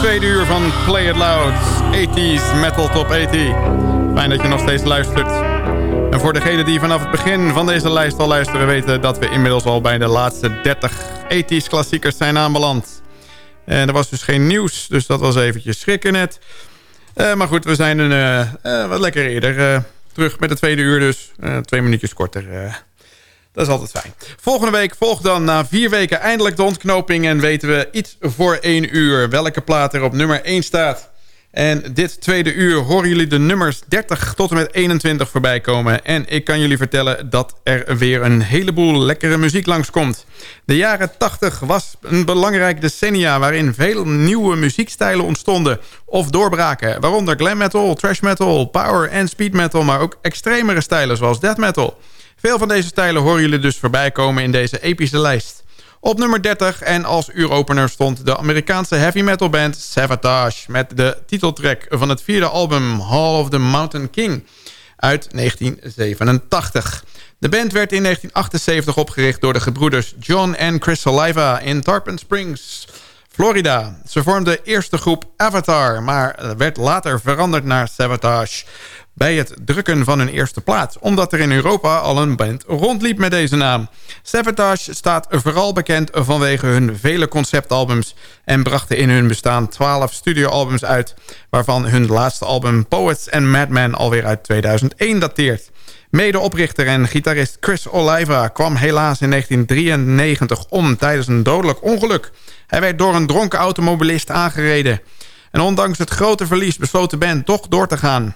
Tweede uur van Play It Loud. 80s Metal Top 80. Fijn dat je nog steeds luistert. En voor degenen die vanaf het begin van deze lijst al luisteren... weten dat we inmiddels al bij de laatste 30 80s klassiekers zijn aanbeland. En er was dus geen nieuws, dus dat was eventjes schrikken net. Uh, maar goed, we zijn een, uh, uh, wat lekker eerder terug met het tweede uur dus. twee minuutjes korter dat is altijd fijn. Volgende week volgt dan na vier weken eindelijk de ontknoping... en weten we iets voor één uur welke plaat er op nummer 1 staat. En dit tweede uur horen jullie de nummers 30 tot en met 21 voorbij komen. En ik kan jullie vertellen dat er weer een heleboel lekkere muziek langskomt. De jaren 80 was een belangrijk decennia... waarin veel nieuwe muziekstijlen ontstonden of doorbraken. Waaronder glam metal, trash metal, power en speed metal... maar ook extremere stijlen zoals death metal... Veel van deze stijlen horen jullie dus voorbij komen in deze epische lijst. Op nummer 30 en als uuropener stond de Amerikaanse heavy metal band Savatage... met de titeltrack van het vierde album Hall of the Mountain King uit 1987. De band werd in 1978 opgericht door de gebroeders John en Chris Saliva in Tarpon Springs, Florida. Ze vormden de eerste groep Avatar, maar werd later veranderd naar Savatage bij het drukken van hun eerste plaat... omdat er in Europa al een band rondliep met deze naam. Savatage staat vooral bekend vanwege hun vele conceptalbums... en brachten in hun bestaan 12 studioalbums uit... waarvan hun laatste album Poets and Madmen alweer uit 2001 dateert. Medeoprichter en gitarist Chris Oliva kwam helaas in 1993 om tijdens een dodelijk ongeluk. Hij werd door een dronken automobilist aangereden. En ondanks het grote verlies besloot de band toch door te gaan.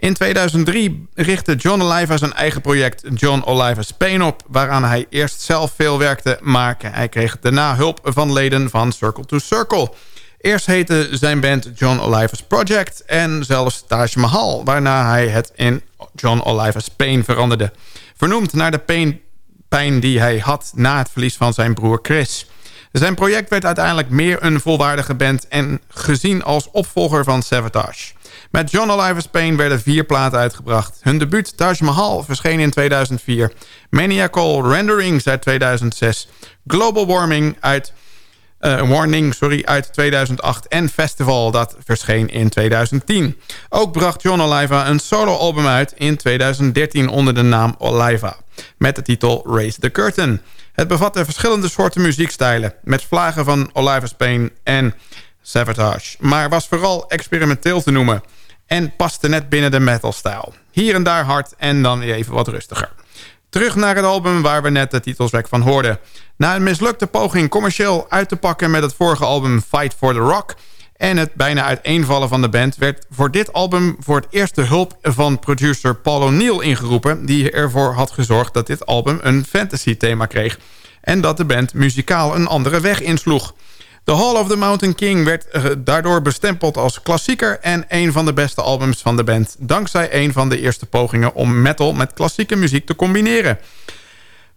In 2003 richtte John Oliva zijn eigen project John Oliva Spain op... waaraan hij eerst zelf veel werkte, maar hij kreeg daarna hulp van leden van Circle to Circle... Eerst heette zijn band John Oliva's Project en zelfs Taj Mahal... waarna hij het in John Oliva's Pain veranderde. Vernoemd naar de pain, pijn die hij had na het verlies van zijn broer Chris. Zijn project werd uiteindelijk meer een volwaardige band... en gezien als opvolger van Savatage. Met John Oliver's Pain werden vier platen uitgebracht. Hun debuut Taj Mahal verscheen in 2004. Maniacal Renderings uit 2006. Global Warming uit... Uh, Warning sorry, uit 2008 en Festival, dat verscheen in 2010. Ook bracht John Oliva een soloalbum uit in 2013 onder de naam Oliva. Met de titel Raise the Curtain. Het bevatte verschillende soorten muziekstijlen... met vlagen van Oliver's Pain en Savatage. Maar was vooral experimenteel te noemen en paste net binnen de metalstijl. Hier en daar hard en dan even wat rustiger. Terug naar het album waar we net de titelswerk van hoorden. Na een mislukte poging commercieel uit te pakken met het vorige album Fight for the Rock... en het bijna uiteenvallen van de band... werd voor dit album voor het eerst de hulp van producer Paul O'Neill ingeroepen... die ervoor had gezorgd dat dit album een fantasy thema kreeg... en dat de band muzikaal een andere weg insloeg... The Hall of the Mountain King werd eh, daardoor bestempeld als klassieker... en een van de beste albums van de band... dankzij een van de eerste pogingen om metal met klassieke muziek te combineren.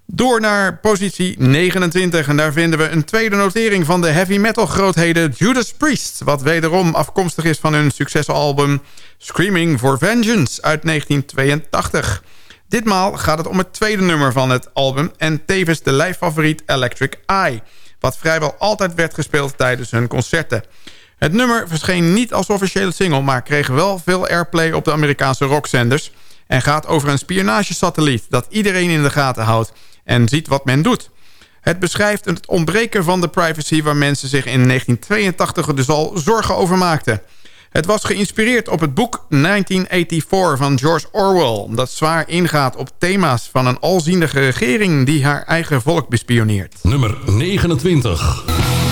Door naar positie 29 en daar vinden we een tweede notering van de heavy metal grootheden Judas Priest... wat wederom afkomstig is van hun succesalbum Screaming for Vengeance uit 1982. Ditmaal gaat het om het tweede nummer van het album en tevens de lijffavoriet Electric Eye wat vrijwel altijd werd gespeeld tijdens hun concerten. Het nummer verscheen niet als officiële single... maar kreeg wel veel airplay op de Amerikaanse rockzenders... en gaat over een spionagesatelliet dat iedereen in de gaten houdt... en ziet wat men doet. Het beschrijft het ontbreken van de privacy... waar mensen zich in 1982 dus al zorgen over maakten... Het was geïnspireerd op het boek 1984 van George Orwell... dat zwaar ingaat op thema's van een alziendige regering... die haar eigen volk bespioneert. Nummer 29.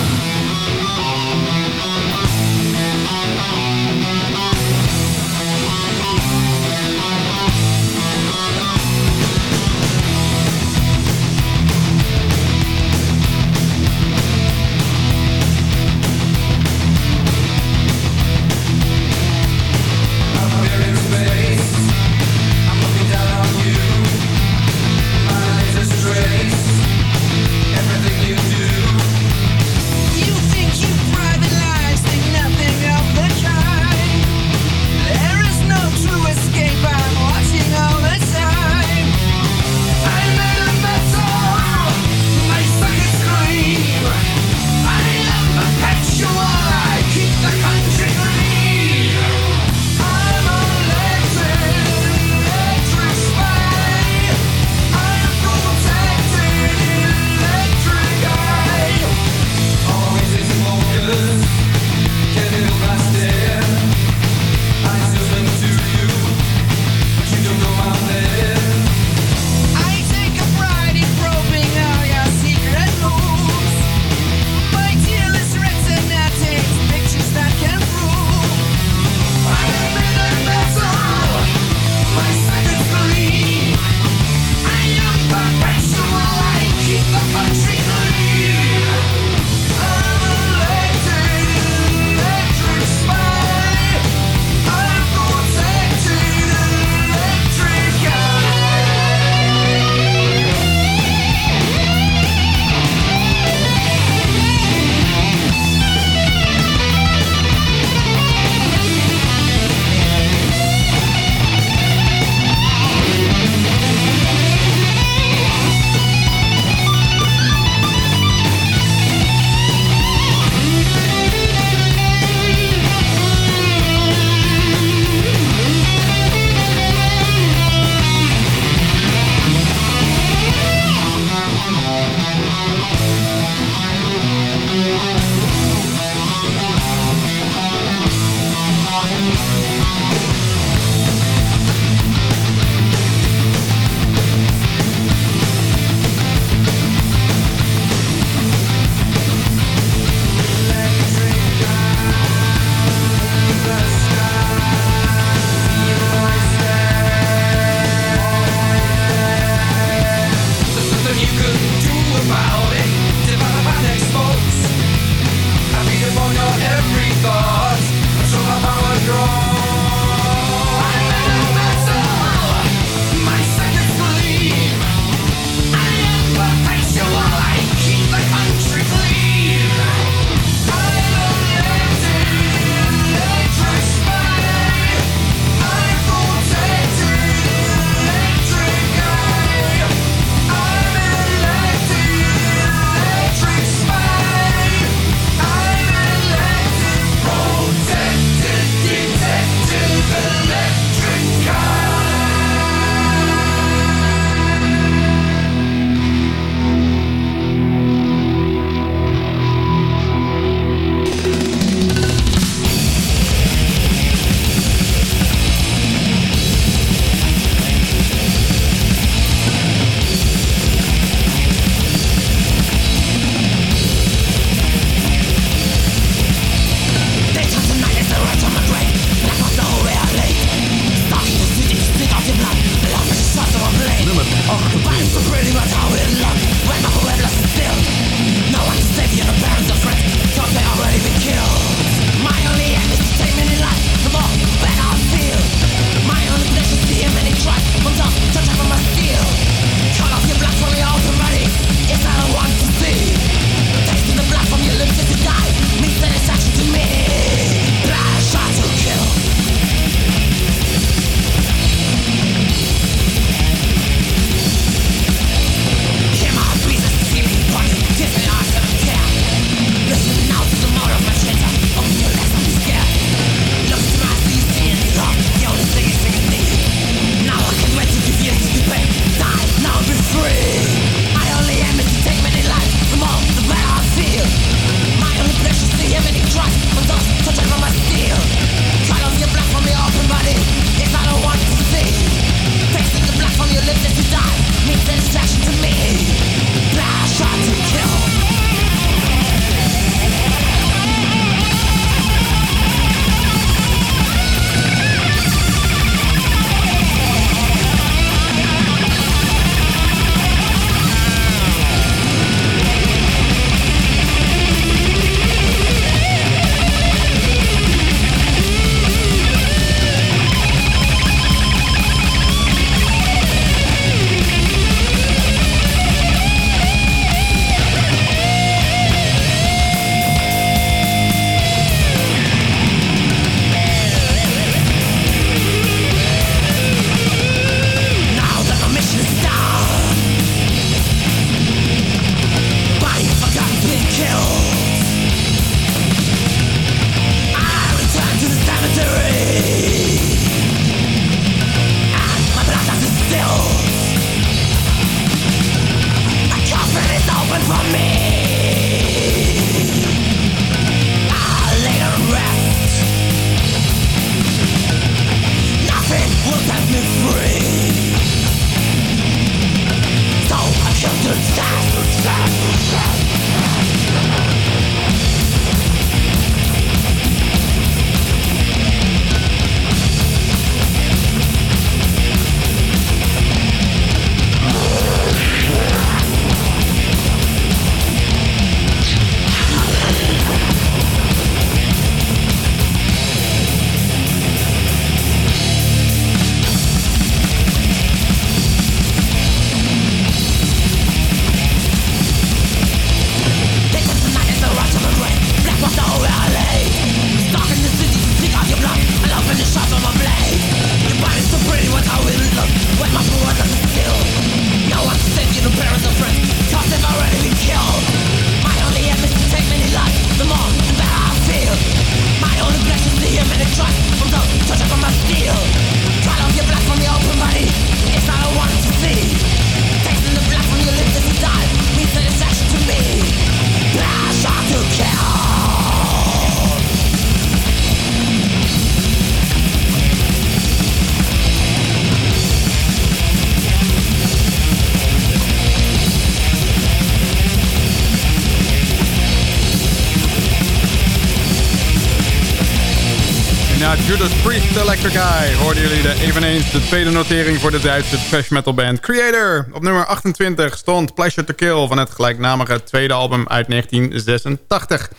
Priest Electric Eye hoorden jullie de eveneens de tweede notering voor de Duitse thrash metal band Creator. Op nummer 28 stond Pleasure to Kill van het gelijknamige tweede album uit 1986.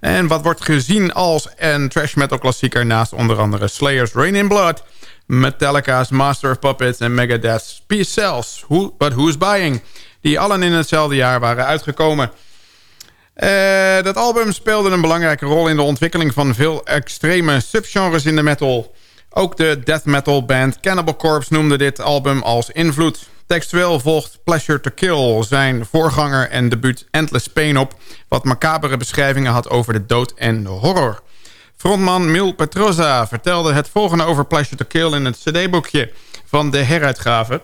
En wat wordt gezien als een thrash metal klassieker naast onder andere Slayer's Rain in Blood, Metallica's Master of Puppets en Megadeth's Peace Cells, Who, But Who's Buying, die allen in hetzelfde jaar waren uitgekomen. Uh, dat album speelde een belangrijke rol in de ontwikkeling van veel extreme subgenres in de metal. Ook de death metal band Cannibal Corpse noemde dit album als invloed. Textueel volgt Pleasure to Kill zijn voorganger en debuut Endless Pain op... wat macabere beschrijvingen had over de dood en de horror. Frontman Mil Petroza vertelde het volgende over Pleasure to Kill... in het cd-boekje van de heruitgave...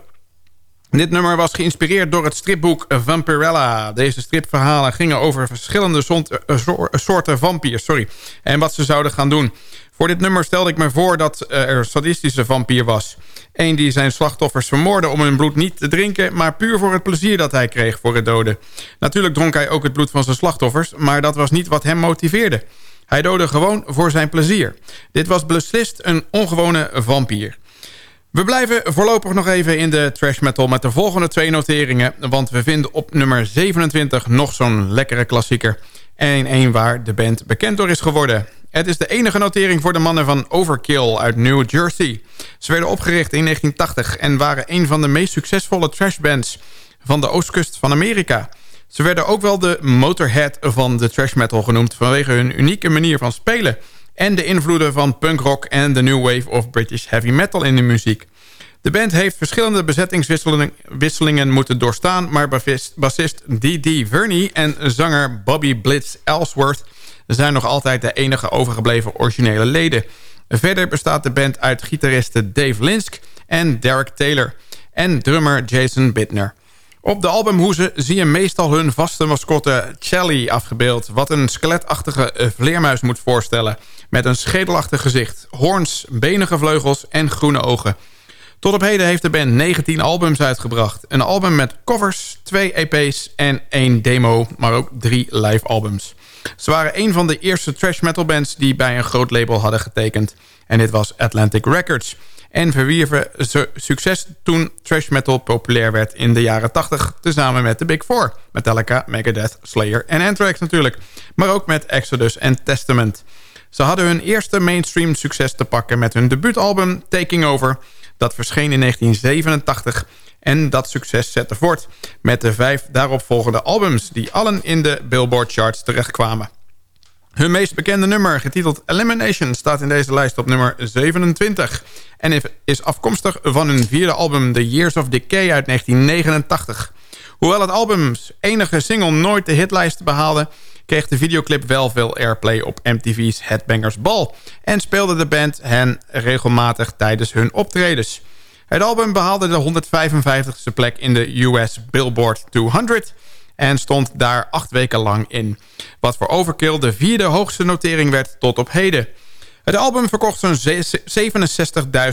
Dit nummer was geïnspireerd door het stripboek Vampirella. Deze stripverhalen gingen over verschillende eh, soorten vampiers sorry, en wat ze zouden gaan doen. Voor dit nummer stelde ik me voor dat er een sadistische vampier was. Eén die zijn slachtoffers vermoordde om hun bloed niet te drinken... maar puur voor het plezier dat hij kreeg voor het doden. Natuurlijk dronk hij ook het bloed van zijn slachtoffers... maar dat was niet wat hem motiveerde. Hij doodde gewoon voor zijn plezier. Dit was beslist een ongewone vampier. We blijven voorlopig nog even in de trash metal met de volgende twee noteringen. Want we vinden op nummer 27 nog zo'n lekkere klassieker. En een waar de band bekend door is geworden. Het is de enige notering voor de mannen van Overkill uit New Jersey. Ze werden opgericht in 1980 en waren een van de meest succesvolle trashbands van de oostkust van Amerika. Ze werden ook wel de Motorhead van de trash metal genoemd vanwege hun unieke manier van spelen en de invloeden van punkrock en de new wave of British heavy metal in de muziek. De band heeft verschillende bezettingswisselingen moeten doorstaan... maar bassist D.D. Verney en zanger Bobby Blitz Ellsworth... zijn nog altijd de enige overgebleven originele leden. Verder bestaat de band uit gitaristen Dave Linsk en Derek Taylor... en drummer Jason Bittner. Op de albumhoezen zie je meestal hun vaste mascotte Chelly afgebeeld... wat een skeletachtige vleermuis moet voorstellen... met een schedelachtig gezicht, hoorns, benige vleugels en groene ogen... Tot op heden heeft de band 19 albums uitgebracht. Een album met covers, twee EP's en één demo, maar ook drie live albums. Ze waren een van de eerste trash metal bands die bij een groot label hadden getekend. En dit was Atlantic Records. En verwierven succes toen trash metal populair werd in de jaren 80... tezamen met de Big Four. Metallica, Megadeth, Slayer en Anthrax natuurlijk. Maar ook met Exodus en Testament. Ze hadden hun eerste mainstream succes te pakken met hun debuutalbum Taking Over... Dat verscheen in 1987 en dat succes zette voort met de vijf daaropvolgende albums... die allen in de Billboard charts terechtkwamen. Hun meest bekende nummer, getiteld Elimination... staat in deze lijst op nummer 27... en is afkomstig van hun vierde album The Years of Decay uit 1989. Hoewel het albums enige single nooit de hitlijst behaalde kreeg de videoclip wel veel airplay op MTV's Headbangers Ball... en speelde de band hen regelmatig tijdens hun optredens. Het album behaalde de 155ste plek in de US Billboard 200 en stond daar acht weken lang in. Wat voor Overkill de vierde hoogste notering werd tot op heden. Het album verkocht zo'n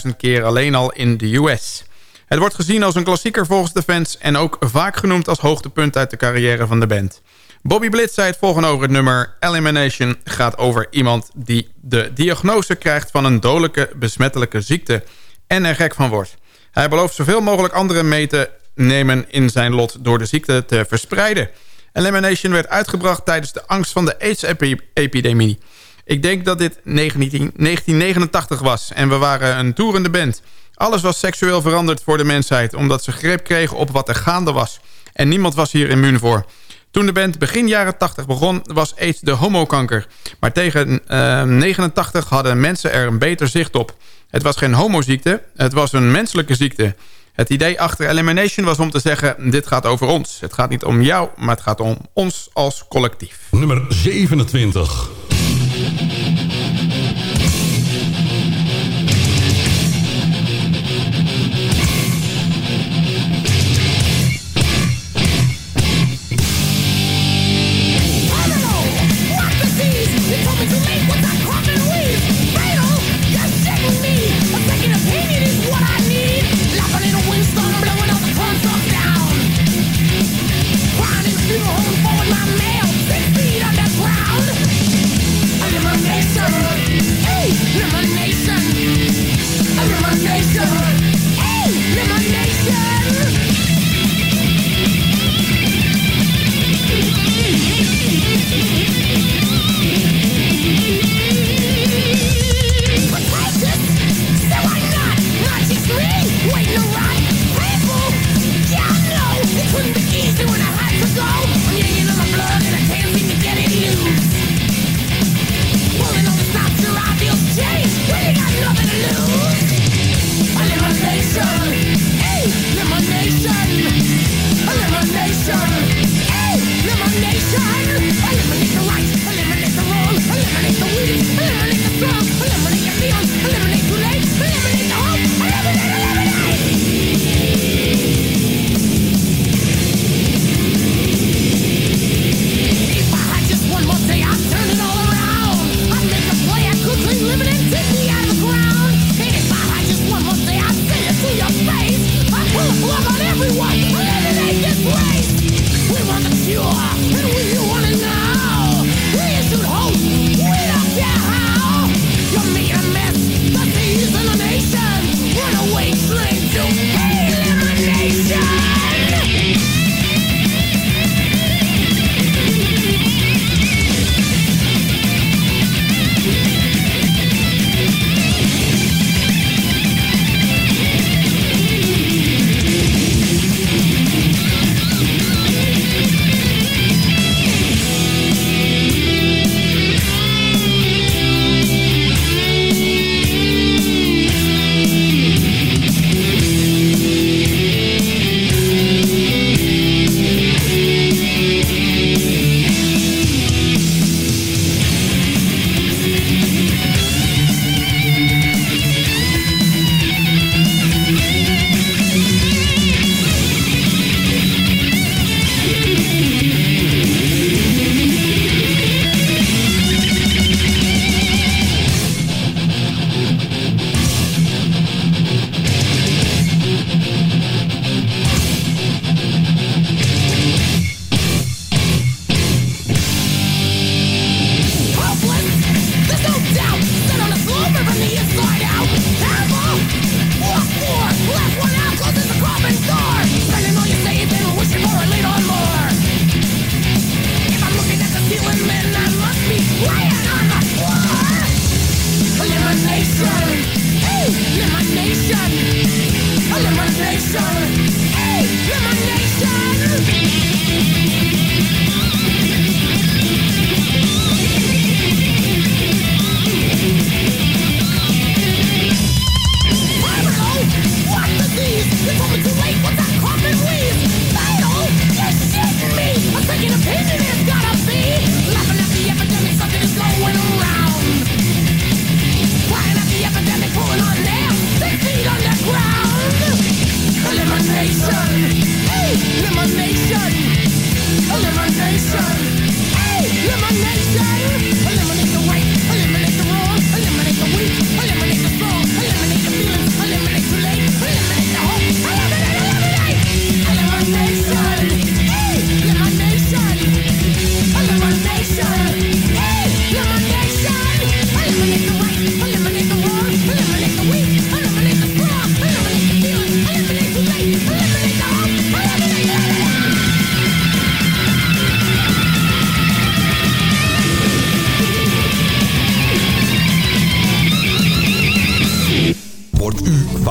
67.000 keer alleen al in de US. Het wordt gezien als een klassieker volgens de fans... en ook vaak genoemd als hoogtepunt uit de carrière van de band. Bobby Blitz zei het volgende over het nummer. Elimination gaat over iemand die de diagnose krijgt van een dodelijke besmettelijke ziekte en er gek van wordt. Hij belooft zoveel mogelijk anderen mee te nemen in zijn lot door de ziekte te verspreiden. Elimination werd uitgebracht tijdens de angst van de AIDS-epidemie. Ik denk dat dit 19, 1989 was en we waren een toerende band. Alles was seksueel veranderd voor de mensheid... omdat ze greep kregen op wat er gaande was. En niemand was hier immuun voor. Toen de band begin jaren 80 begon, was AIDS de homokanker. Maar tegen uh, 89 hadden mensen er een beter zicht op. Het was geen homoziekte, het was een menselijke ziekte. Het idee achter Elimination was om te zeggen... dit gaat over ons. Het gaat niet om jou, maar het gaat om ons als collectief. Nummer 27.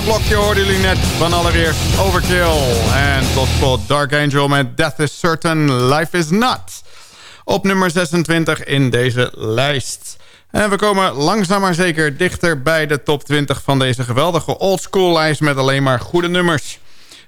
Blokje hoorden jullie net van allereerst Overkill. En tot slot Dark Angel met Death is Certain, Life is Not. Op nummer 26 in deze lijst. En we komen langzaam maar zeker dichter bij de top 20 van deze geweldige oldschool lijst met alleen maar goede nummers.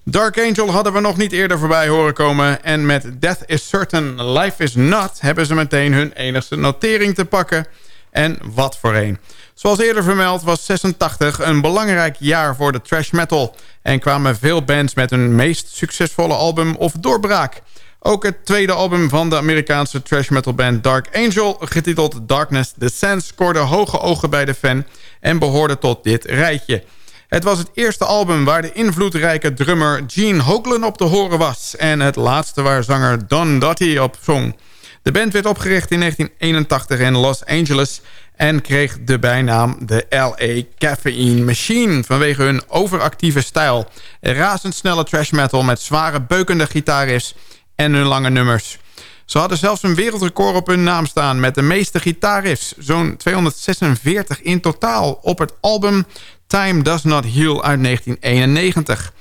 Dark Angel hadden we nog niet eerder voorbij horen komen... en met Death is Certain, Life is Not... hebben ze meteen hun enigste notering te pakken. En wat voor een. Zoals eerder vermeld was 86 een belangrijk jaar voor de trash metal... en kwamen veel bands met hun meest succesvolle album of doorbraak. Ook het tweede album van de Amerikaanse trash metal band Dark Angel... getiteld Darkness Descends scoorde hoge ogen bij de fan... en behoorde tot dit rijtje... Het was het eerste album waar de invloedrijke drummer Gene Hoglan op te horen was... en het laatste waar zanger Don Dottie op zong. De band werd opgericht in 1981 in Los Angeles... en kreeg de bijnaam de L.A. Caffeine Machine... vanwege hun overactieve stijl. Razendsnelle trash metal met zware beukende gitaris en hun lange nummers. Ze hadden zelfs een wereldrecord op hun naam staan... met de meeste gitaarriffs, zo'n 246 in totaal... op het album Time Does Not Heal uit 1991.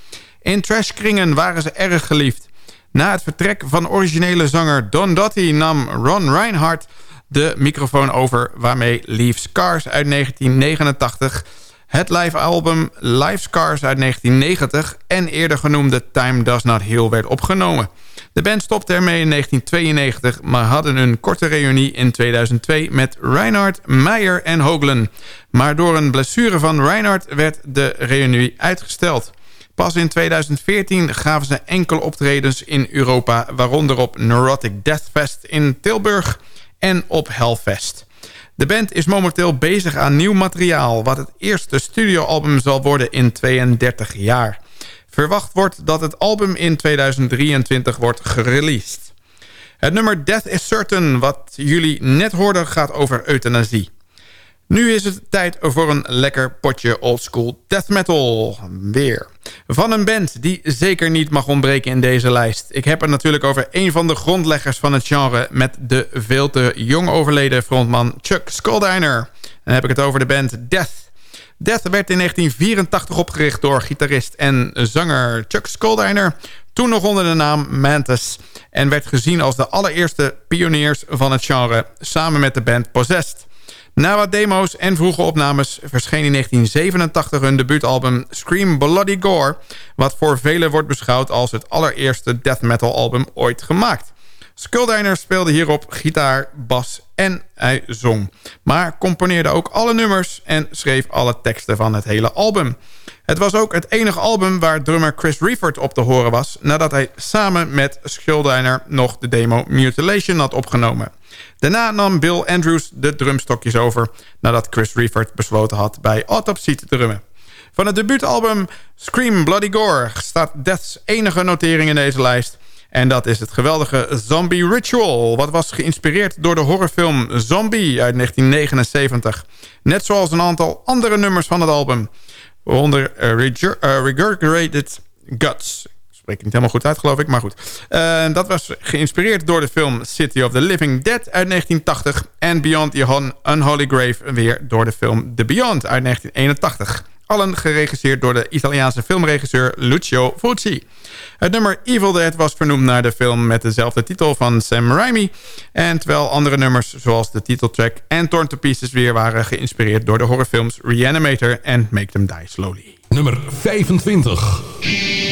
In trashkringen waren ze erg geliefd. Na het vertrek van originele zanger Don Dottie nam Ron Reinhardt de microfoon over... waarmee Leave Scars uit 1989... het live album Live Scars uit 1990... en eerder genoemde Time Does Not Heal werd opgenomen. De band stopte ermee in 1992... maar hadden een korte reunie in 2002 met Reinhardt, Meijer en Hoagland. Maar door een blessure van Reinhardt werd de reunie uitgesteld... Pas in 2014 gaven ze enkele optredens in Europa... waaronder op Neurotic Deathfest in Tilburg en op Hellfest. De band is momenteel bezig aan nieuw materiaal... wat het eerste studioalbum zal worden in 32 jaar. Verwacht wordt dat het album in 2023 wordt gereleased. Het nummer Death is Certain, wat jullie net hoorden, gaat over euthanasie. Nu is het tijd voor een lekker potje oldschool death metal. Weer. Van een band die zeker niet mag ontbreken in deze lijst. Ik heb het natuurlijk over een van de grondleggers van het genre... met de veel te jong overleden frontman Chuck Schuldiner. Dan heb ik het over de band Death. Death werd in 1984 opgericht door gitarist en zanger Chuck Schuldiner... toen nog onder de naam Mantis... en werd gezien als de allereerste pioniers van het genre... samen met de band Possessed... Na wat demo's en vroege opnames verscheen in 1987 hun debuutalbum Scream Bloody Gore... wat voor velen wordt beschouwd als het allereerste death metal album ooit gemaakt. Skulldiner speelde hierop gitaar, bas en hij zong. Maar componeerde ook alle nummers en schreef alle teksten van het hele album. Het was ook het enige album waar drummer Chris Reeford op te horen was... nadat hij samen met Skulldiner nog de demo Mutilation had opgenomen. Daarna nam Bill Andrews de drumstokjes over... nadat Chris Reeford besloten had bij Autopsy te drummen. Van het debuutalbum Scream Bloody Gore staat Death's enige notering in deze lijst... En dat is het geweldige Zombie Ritual... wat was geïnspireerd door de horrorfilm Zombie uit 1979. Net zoals een aantal andere nummers van het album. Waaronder uh, Regurgitated Guts spreek ik niet helemaal goed uit, geloof ik, maar goed. Uh, dat was geïnspireerd door de film City of the Living Dead uit 1980... en Beyond the Unholy Grave weer door de film The Beyond uit 1981. Allen geregisseerd door de Italiaanse filmregisseur Lucio Fulci. Het nummer Evil Dead was vernoemd naar de film met dezelfde titel van Sam Raimi. En terwijl andere nummers zoals de titeltrack en Torn to Pieces weer waren geïnspireerd door de horrorfilms Reanimator en Make Them Die Slowly. Nummer 25.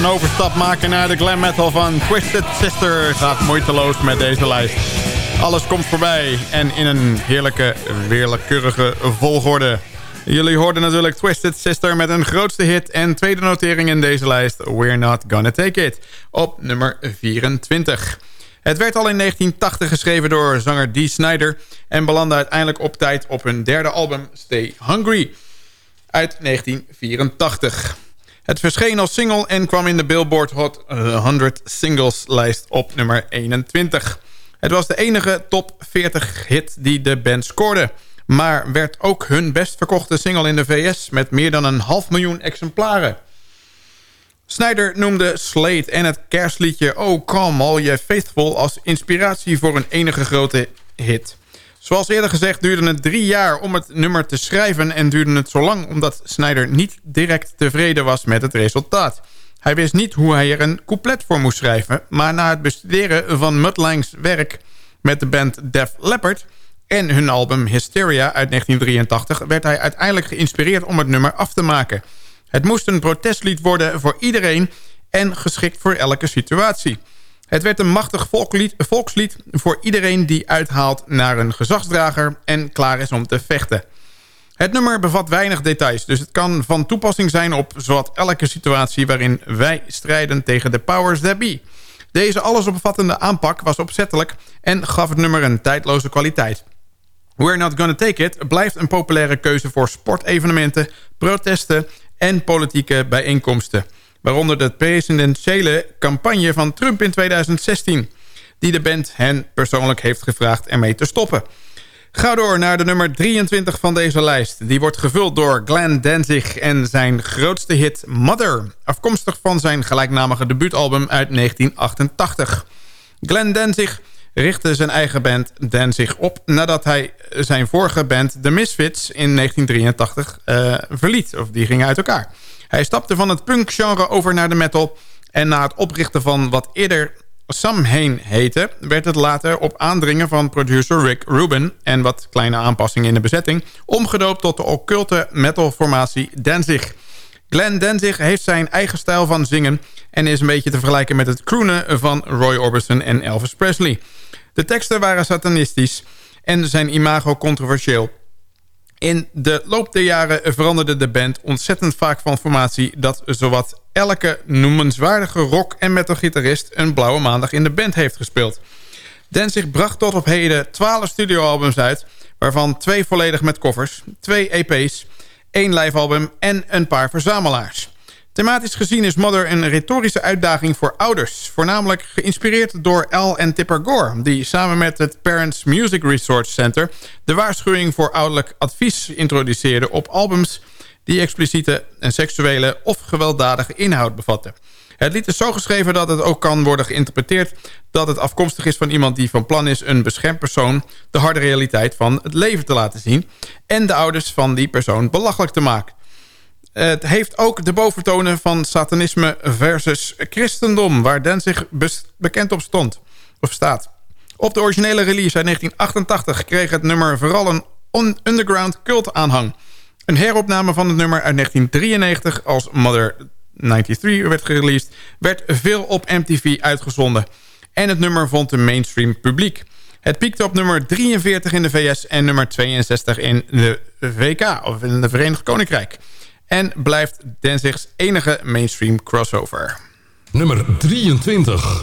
Een overstap maken naar de glam metal van Twisted Sister gaat moeiteloos met deze lijst. Alles komt voorbij en in een heerlijke, weerlijkeurige volgorde. Jullie hoorden natuurlijk Twisted Sister met een grootste hit en tweede notering in deze lijst. We're Not Gonna Take It op nummer 24. Het werd al in 1980 geschreven door zanger Dee Snyder... en belandde uiteindelijk op tijd op hun derde album Stay Hungry uit 1984. Het verscheen als single en kwam in de Billboard Hot 100 Singles lijst op nummer 21. Het was de enige top 40 hit die de band scoorde... maar werd ook hun best verkochte single in de VS... met meer dan een half miljoen exemplaren... Snyder noemde Slade en het kerstliedje Oh Come All Ye Faithful... als inspiratie voor een enige grote hit. Zoals eerder gezegd duurde het drie jaar om het nummer te schrijven... en duurde het zo lang omdat Snyder niet direct tevreden was met het resultaat. Hij wist niet hoe hij er een couplet voor moest schrijven... maar na het bestuderen van Mudlangs werk met de band Def Leppard... en hun album Hysteria uit 1983... werd hij uiteindelijk geïnspireerd om het nummer af te maken... Het moest een protestlied worden voor iedereen en geschikt voor elke situatie. Het werd een machtig volkslied voor iedereen die uithaalt naar een gezagsdrager en klaar is om te vechten. Het nummer bevat weinig details, dus het kan van toepassing zijn op zowat elke situatie waarin wij strijden tegen de powers that be. Deze allesomvattende aanpak was opzettelijk en gaf het nummer een tijdloze kwaliteit. We're Not Gonna Take It blijft een populaire keuze voor sportevenementen, protesten en politieke bijeenkomsten. Waaronder de presidentiële campagne van Trump in 2016... die de band hen persoonlijk heeft gevraagd ermee te stoppen. Ga door naar de nummer 23 van deze lijst. Die wordt gevuld door Glenn Danzig en zijn grootste hit Mother... afkomstig van zijn gelijknamige debuutalbum uit 1988. Glenn Danzig richtte zijn eigen band Danzig op... nadat hij zijn vorige band The Misfits in 1983 uh, eh, verliet. Of die gingen uit elkaar. Hij stapte van het punk-genre over naar de metal... en na het oprichten van wat eerder Samhain heette... werd het later op aandringen van producer Rick Rubin... en wat kleine aanpassingen in de bezetting... omgedoopt tot de occulte metalformatie Danzig... Glenn Danzig heeft zijn eigen stijl van zingen... en is een beetje te vergelijken met het croonen van Roy Orbison en Elvis Presley. De teksten waren satanistisch en zijn imago controversieel. In de loop der jaren veranderde de band ontzettend vaak van formatie... dat zowat elke noemenswaardige rock- en metalgitarist... een blauwe maandag in de band heeft gespeeld. Danzig bracht tot op heden 12 studioalbums uit... waarvan twee volledig met covers, twee EP's, één livealbum en een paar verzamelaars. Thematisch gezien is Mother een retorische uitdaging voor ouders. Voornamelijk geïnspireerd door Al en Tipper Gore... die samen met het Parents Music Resource Center... de waarschuwing voor ouderlijk advies introduceerden op albums... die expliciete en seksuele of gewelddadige inhoud bevatten. Het lied is zo geschreven dat het ook kan worden geïnterpreteerd... dat het afkomstig is van iemand die van plan is... een beschermd persoon de harde realiteit van het leven te laten zien... en de ouders van die persoon belachelijk te maken. Het heeft ook de boventonen van satanisme versus christendom... waar zich bekend op stond, of staat. Op de originele release uit 1988 kreeg het nummer vooral een underground cult aanhang. Een heropname van het nummer uit 1993 als Mother 93 werd gereleased... werd veel op MTV uitgezonden. En het nummer vond een mainstream publiek. Het piekte op nummer 43 in de VS en nummer 62 in de VK, of in het Verenigd Koninkrijk en blijft Danzig's enige mainstream crossover. Nummer 23.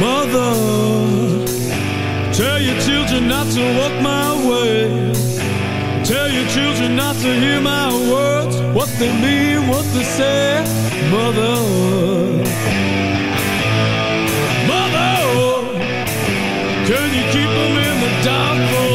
Mother, tell your children not to walk my way. Tell your children not to hear my words, what they mean, what they say, mother. Mother, can you keep them in the dark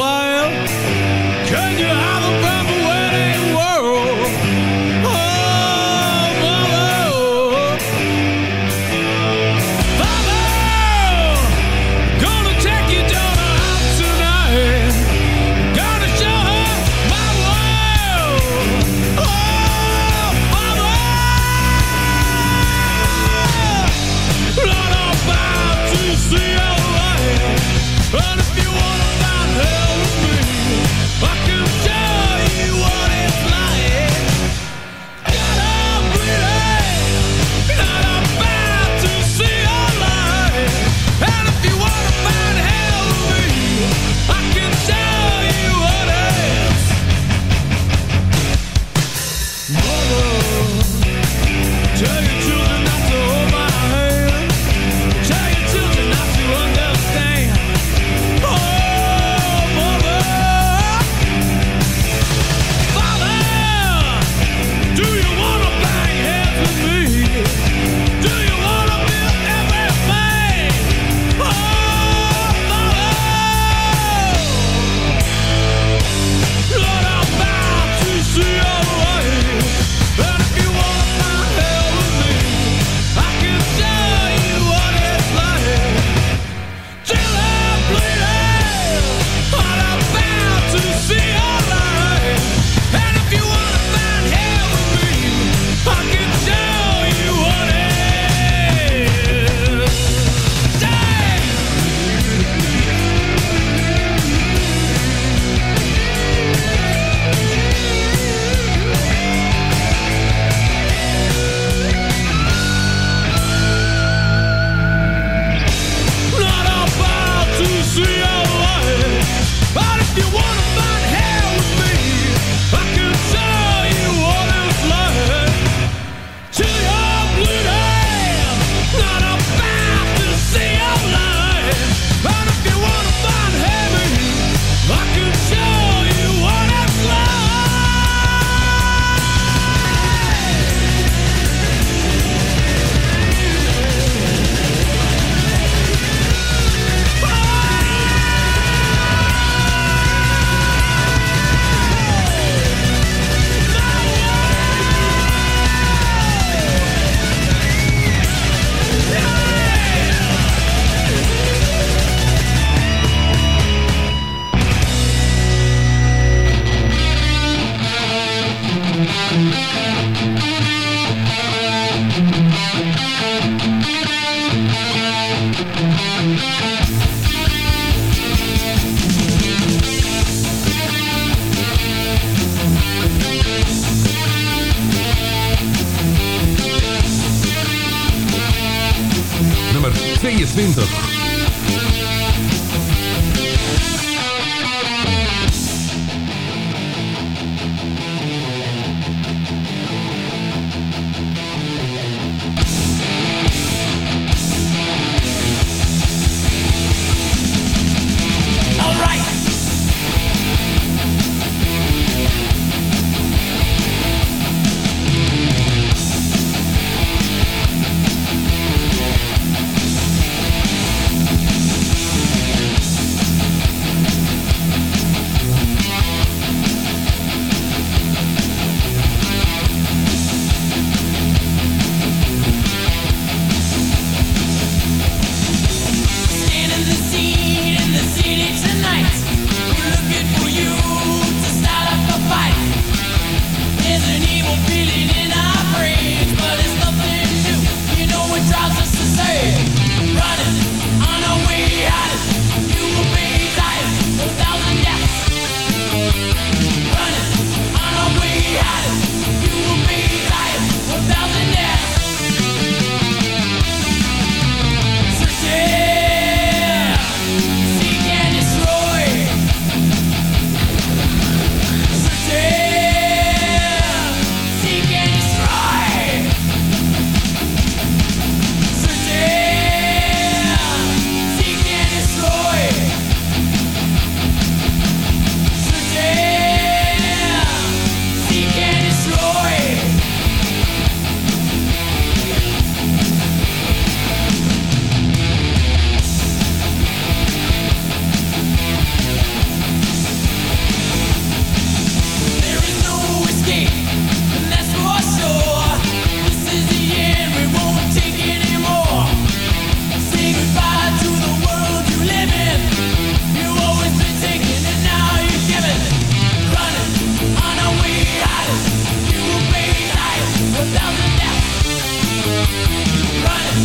Run,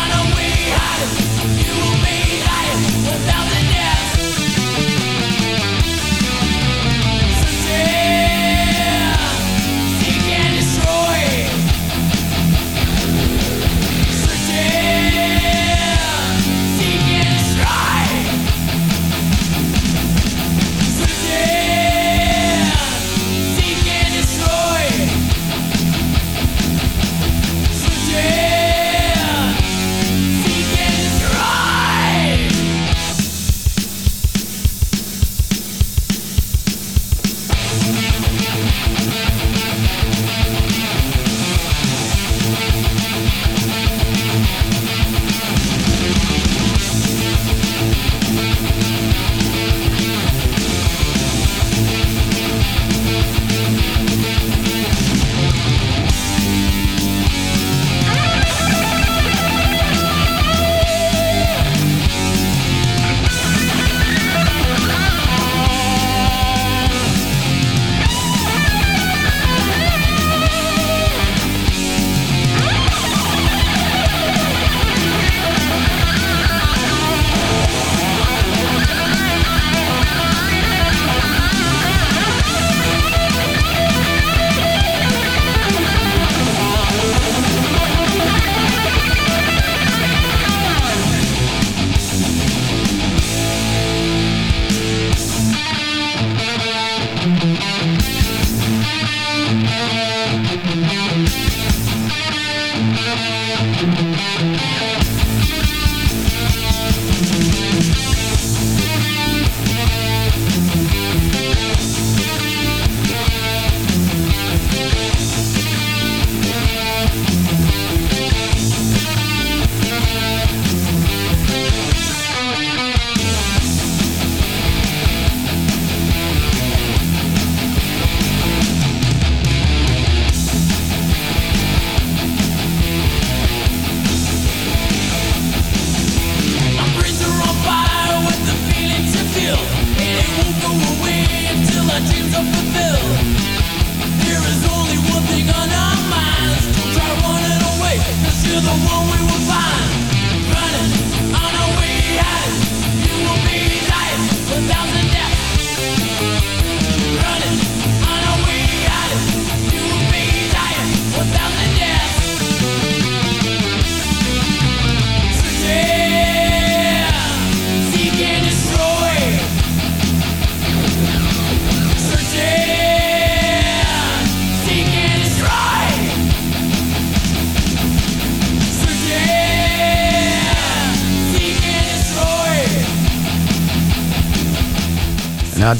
on a wee You will be dying a thousand death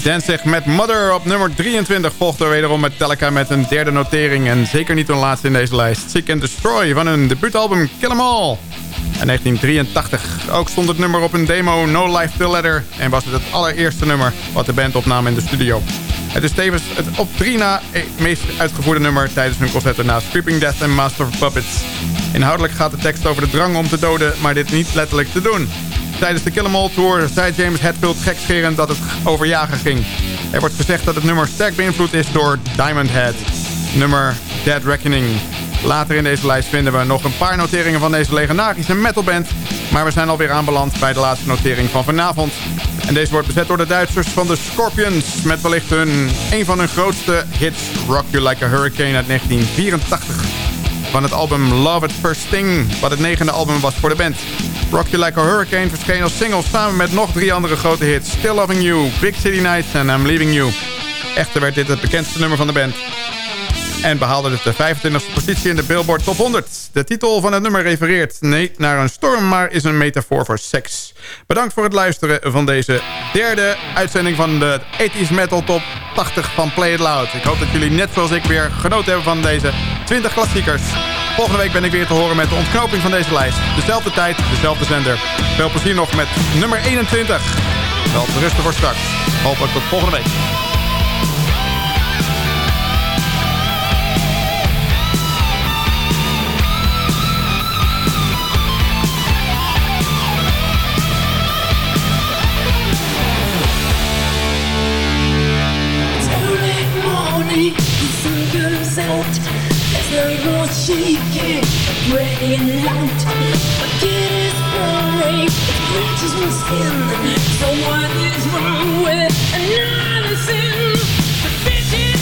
Danzig met Mother op nummer 23 volgt er wederom Metallica met een derde notering. En zeker niet een laatste in deze lijst. Seek and Destroy van hun debuutalbum Kill 'Em All. In 1983 ook stond het nummer op een demo No Life Till Letter. En was het het allereerste nummer wat de band opnam in de studio. Het is tevens het op drie na meest uitgevoerde nummer tijdens hun concerten na Creeping Death en Master of Puppets. Inhoudelijk gaat de tekst over de drang om te doden, maar dit niet letterlijk te doen. Tijdens de Kill Tour zei James Hetfield gekscherend dat het over jagen ging. Er wordt gezegd dat het nummer sterk beïnvloed is door Diamond Head. Nummer Dead Reckoning. Later in deze lijst vinden we nog een paar noteringen van deze legendarische metalband. Maar we zijn alweer aanbeland bij de laatste notering van vanavond. En deze wordt bezet door de Duitsers van de Scorpions. Met wellicht hun, een van hun grootste hits, Rock You Like a Hurricane uit 1984. Van het album Love at First Sting, wat het negende album was voor de band. Rock You Like a Hurricane verscheen als single samen met nog drie andere grote hits. Still Loving You, Big City Nights en I'm Leaving You. Echter werd dit het bekendste nummer van de band. En behaalde het de 25e positie in de Billboard Top 100. De titel van het nummer refereert niet naar een storm, maar is een metafoor voor seks. Bedankt voor het luisteren van deze derde uitzending van de 80s Metal Top 80 van Play It Loud. Ik hoop dat jullie net zoals ik weer genoten hebben van deze 20 klassiekers. Volgende week ben ik weer te horen met de ontknoping van deze lijst. Dezelfde tijd, dezelfde zender. Veel plezier nog met nummer 21. Wel te rusten voor straks. Hopelijk tot volgende week. Shaking, can Brilliant light A kid is boring It reaches my skin So what is wrong with another sin? The bitches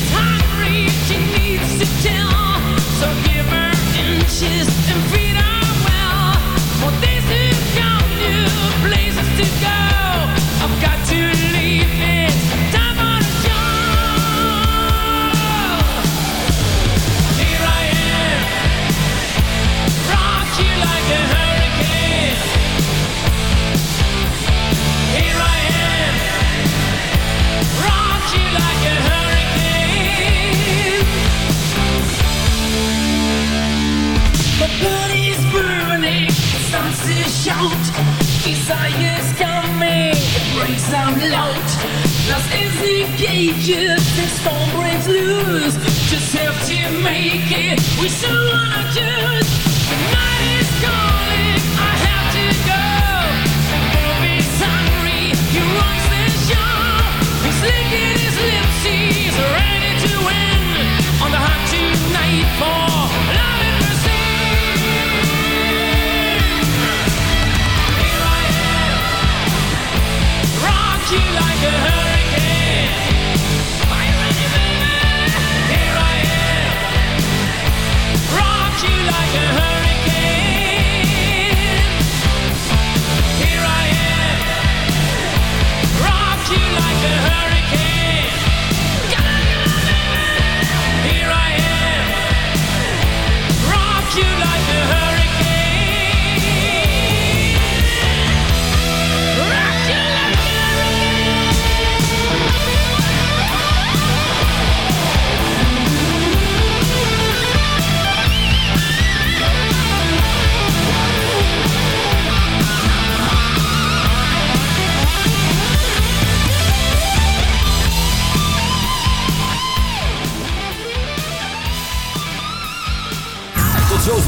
to shout. Desire's coming, breaks out loud. Lost is the the storm breaks loose. Just have to make it, we so wanna choose. The night is calling, I have to go. Bobby's hungry, he the. He's licking his lips,